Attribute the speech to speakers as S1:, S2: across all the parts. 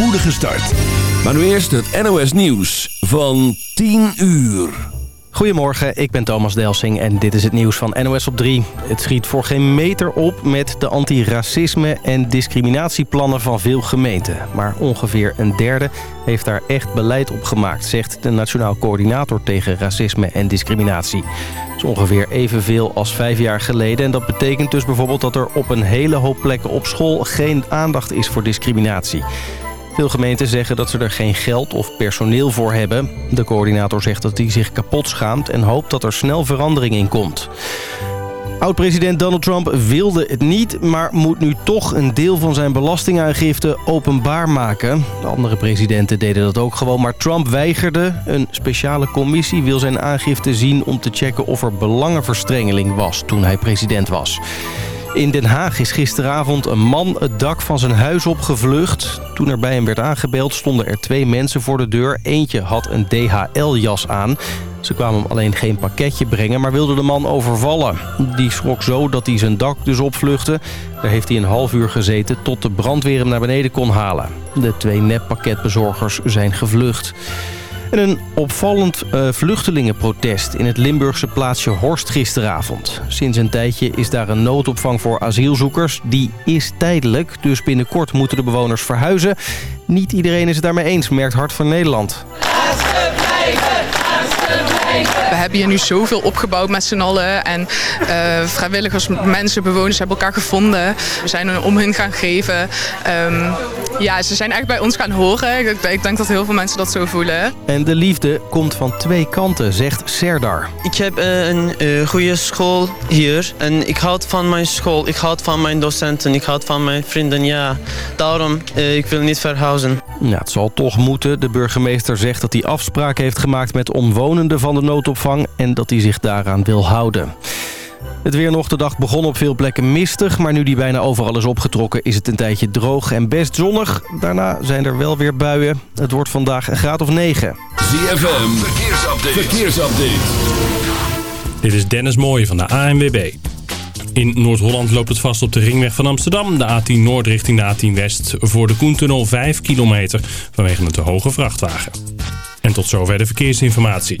S1: spoedige start. Maar nu eerst het NOS Nieuws van 10 uur.
S2: Goedemorgen, ik ben Thomas Delsing en dit is het nieuws van NOS op 3. Het schiet voor geen meter op met de antiracisme- en discriminatieplannen van veel gemeenten. Maar ongeveer een derde heeft daar echt beleid op gemaakt... zegt de Nationaal Coördinator tegen Racisme en Discriminatie. Dat is ongeveer evenveel als vijf jaar geleden. En dat betekent dus bijvoorbeeld dat er op een hele hoop plekken op school... geen aandacht is voor discriminatie. Veel gemeenten zeggen dat ze er geen geld of personeel voor hebben. De coördinator zegt dat hij zich kapot schaamt en hoopt dat er snel verandering in komt. Oud-president Donald Trump wilde het niet, maar moet nu toch een deel van zijn belastingaangifte openbaar maken. De andere presidenten deden dat ook gewoon, maar Trump weigerde. Een speciale commissie wil zijn aangifte zien om te checken of er belangenverstrengeling was toen hij president was. In Den Haag is gisteravond een man het dak van zijn huis opgevlucht. Toen er bij hem werd aangebeld stonden er twee mensen voor de deur. Eentje had een DHL-jas aan. Ze kwamen hem alleen geen pakketje brengen, maar wilden de man overvallen. Die schrok zo dat hij zijn dak dus opvluchtte. Daar heeft hij een half uur gezeten tot de brandweer hem naar beneden kon halen. De twee neppakketbezorgers zijn gevlucht. En een opvallend uh, vluchtelingenprotest in het Limburgse plaatsje Horst gisteravond. Sinds een tijdje is daar een noodopvang voor asielzoekers. Die is tijdelijk, dus binnenkort moeten de bewoners verhuizen. Niet iedereen is het daarmee eens, merkt Hart van Nederland.
S3: We hebben hier nu zoveel opgebouwd met z'n allen. En uh, vrijwilligers, mensen, bewoners hebben elkaar gevonden. We zijn om hun gaan geven. Um, ja, ze zijn echt bij ons gaan horen. Ik, ik, denk dat heel veel mensen dat zo voelen.
S2: En de liefde komt van twee kanten, zegt Serdar.
S4: Ik heb uh, een uh, goede school hier. En ik houd van mijn school. Ik houd van mijn docenten. Ik houd van mijn vrienden. Ja, daarom ik wil niet verhuizen.
S2: Ja, het zal toch moeten. De burgemeester zegt dat hij afspraken heeft gemaakt met omwonenden van de noodopvang... en dat hij zich daaraan wil houden. Het weer nog de dag begon op veel plekken mistig... maar nu die bijna overal is opgetrokken is het een tijdje droog en best zonnig. Daarna zijn er wel weer buien. Het wordt vandaag een graad of 9.
S1: ZFM, verkeersupdate. verkeersupdate.
S5: Dit is Dennis Mooij van de ANWB. In Noord-Holland loopt het vast op de ringweg van Amsterdam. De A10 Noord richting de A10 West. Voor de Koentunnel 5 kilometer vanwege een te hoge vrachtwagen. En tot zover de verkeersinformatie.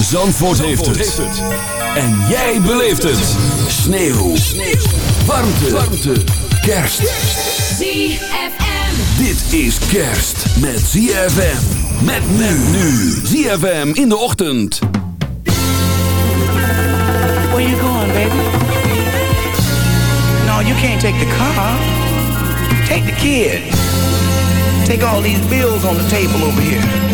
S1: Zandvoort, heeft, het. En jij beleeft het. Sneeuw. Sneeuw. Warmte. Warmte. Kerst.
S6: ZFM.
S1: Dit is kerst met ZFM. Met men nu. ZFM in de ochtend.
S7: Where you going, baby? No, you can't take the car. Take the kid. Take all these bills on the table over here.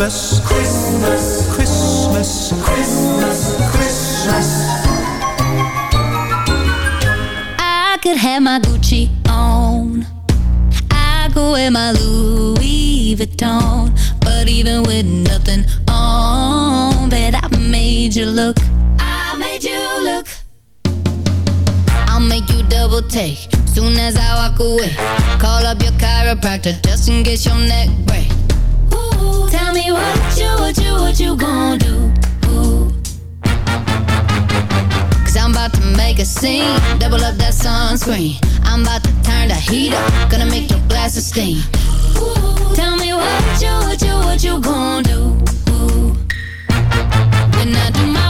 S8: Christmas.
S6: Christmas,
S8: Christmas.
S6: Christmas,
S8: Christmas.
S9: I could have my Gucci on. I go wear my Louis Vuitton. But even with nothing on, bet I made you look. I made you look. I'll make you double take soon as I walk away. Call up your chiropractor just in case your neck break. Tell me what you, what you, what you gonna do? Cause I'm about to make a scene. Double up that sunscreen. I'm about to turn the heat up. Gonna make your glasses steam. Tell me what you, what you, what you gonna do? When I do my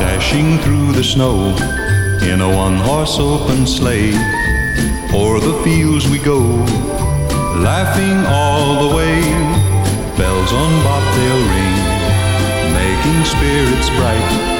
S10: Dashing through the snow in a one horse open sleigh. O'er the fields we go, laughing all the way. Bells on bobtail ring, making spirits bright.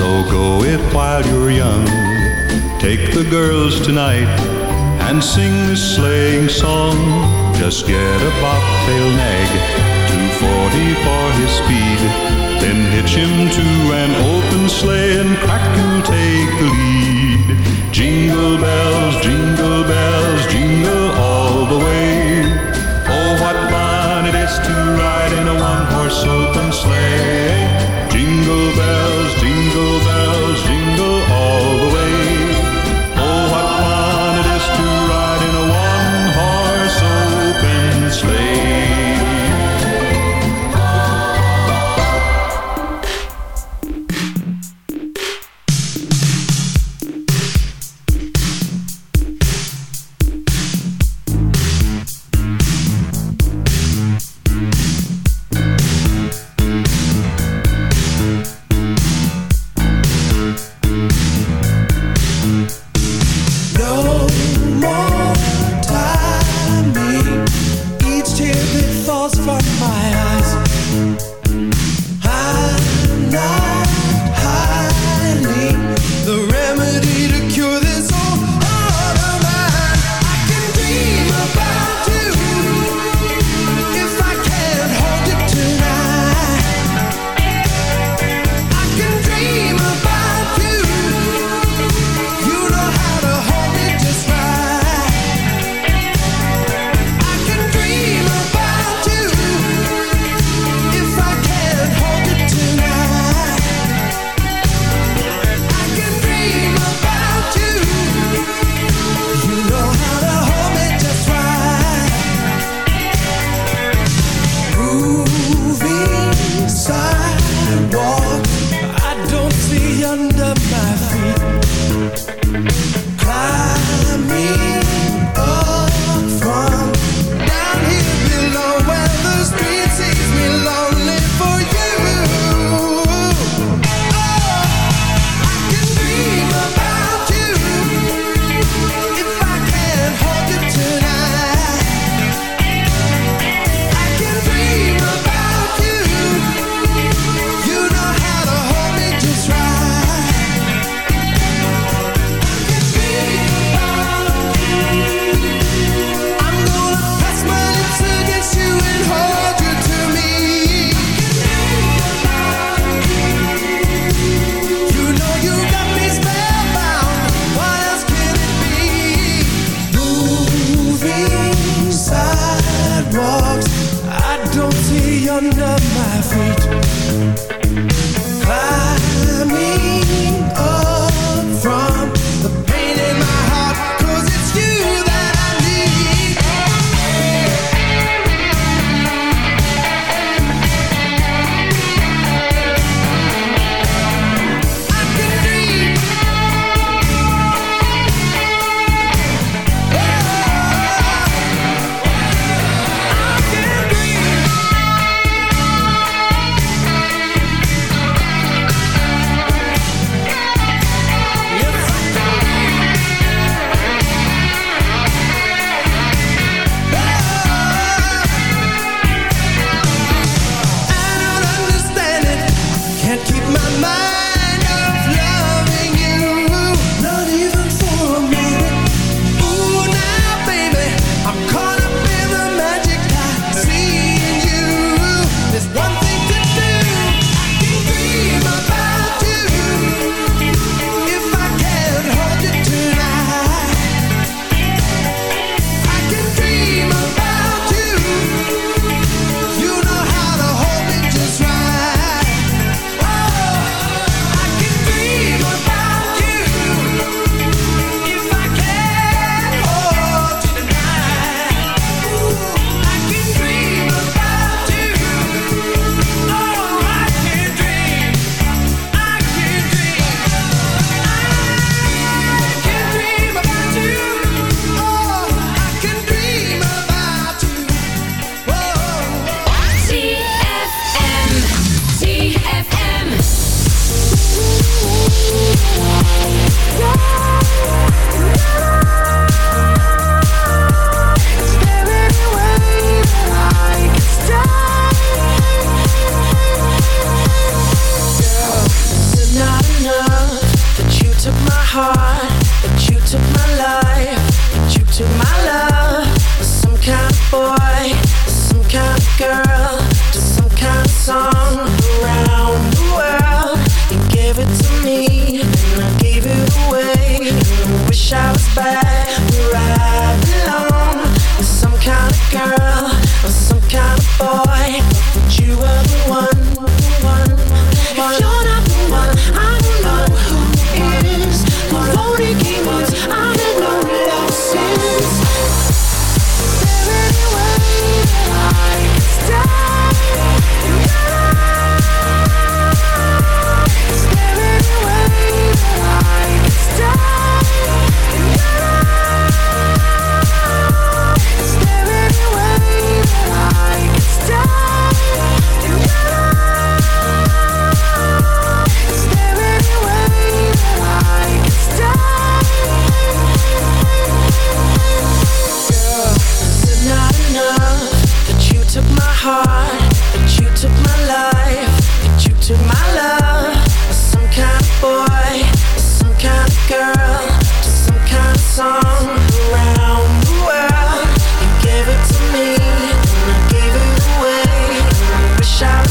S10: So go it while you're young. Take the girls tonight and sing this sleighing song. Just get a bobtail nag, 240 for his speed. Then hitch him to an open sleigh and crack you'll take the lead. Jingle bells, jingle bells, jingle all the way.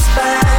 S11: bounce back.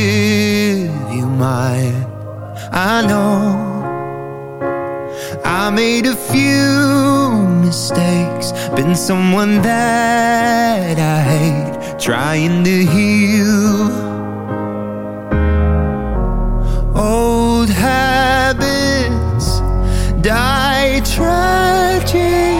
S12: give you mine. I know I made a few mistakes, been someone that I hate, trying to heal. Old habits die tragic.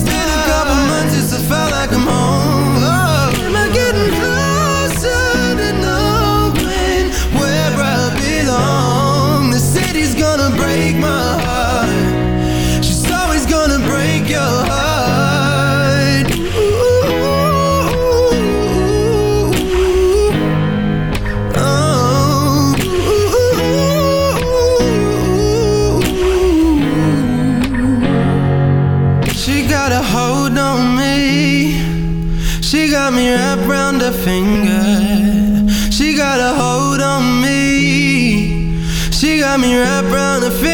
S12: finger. She got a hold on me. She got me wrapped right around her finger.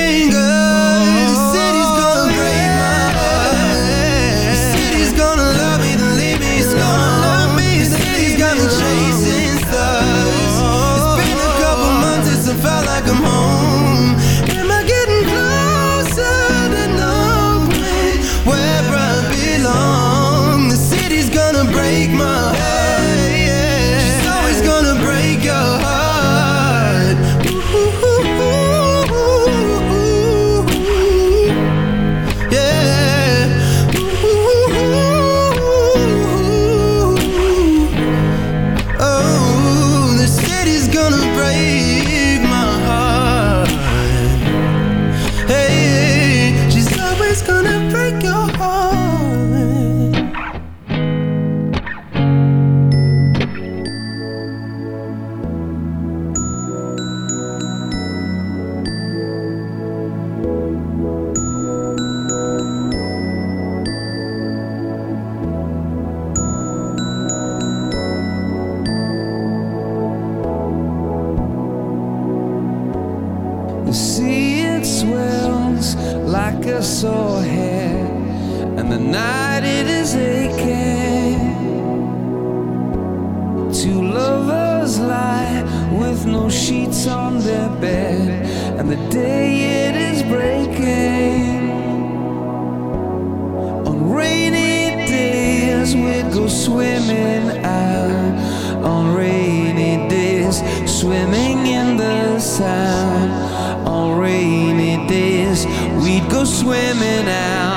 S10: would go swimming out on rainy days, swimming in the sand on rainy days. We'd go swimming out.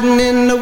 S9: riding in the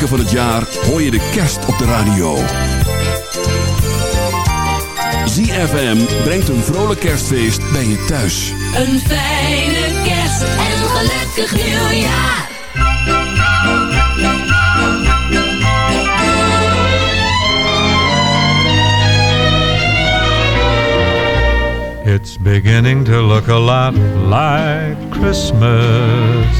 S1: weken van het jaar hoor je de kerst op de radio. ZFM brengt een vrolijk kerstfeest bij je thuis.
S8: Een fijne kerst en een gelukkig nieuwjaar.
S13: It's beginning to look a lot like Christmas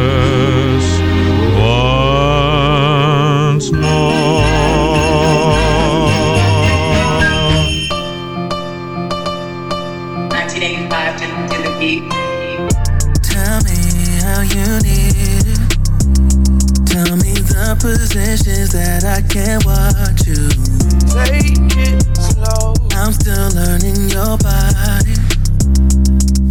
S12: that I can't watch you. Take it slow. I'm still learning your body.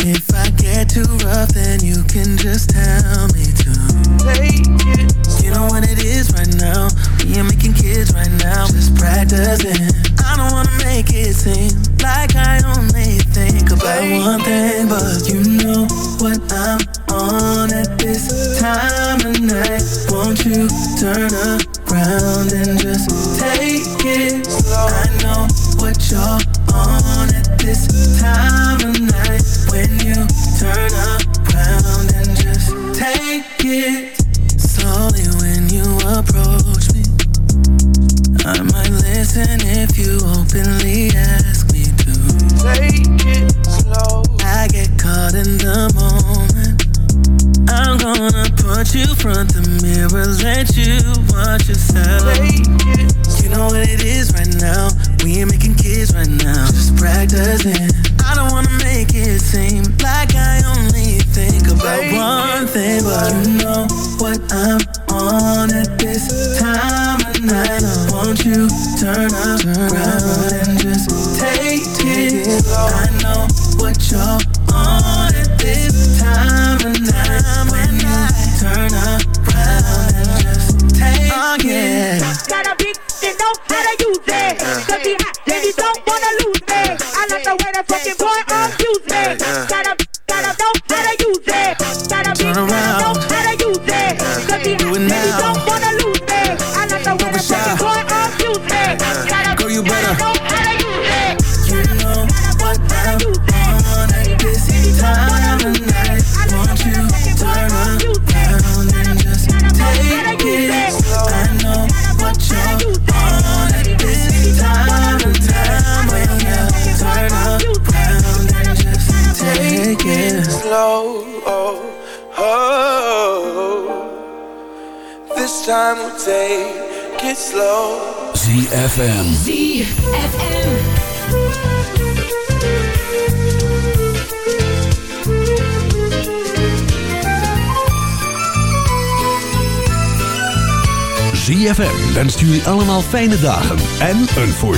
S12: If I get too rough, then you can just tell me to. Take it. You know what it is right now. We ain't making kids right now. Just practicing. I don't wanna make it seem like I only think about one thing, but you know what I'm on at this time of night. Won't you turn around and just take it slow? I know what you're on at this time of night. When you turn around and just take it slowly when you approach me. I might listen if you openly ask me to. Take it slow. I get caught in the moment. I'm gonna put you front the mirror, let you watch yourself. You know what it is right now. We ain't making kids right now. Just practicing. I don't wanna make it seem like I only think about one thing, but you know what I'm on at this time of night. Won't you turn around and just take it? I know what you're this time of night. When you turn around and just take oh, it.
S10: Got a big, they know how to use it. Cause he hot, and he don't wanna lose me. I like the way the fucking boy abuse me. Got a, got a know how to use it. Got a big, know how to use it. Cause he hot, and he don't
S12: Oh, oh. This
S10: time we'll take it slow.
S1: ZFM. ZFM. ZFM wenst jullie allemaal fijne dagen en een voorzitter.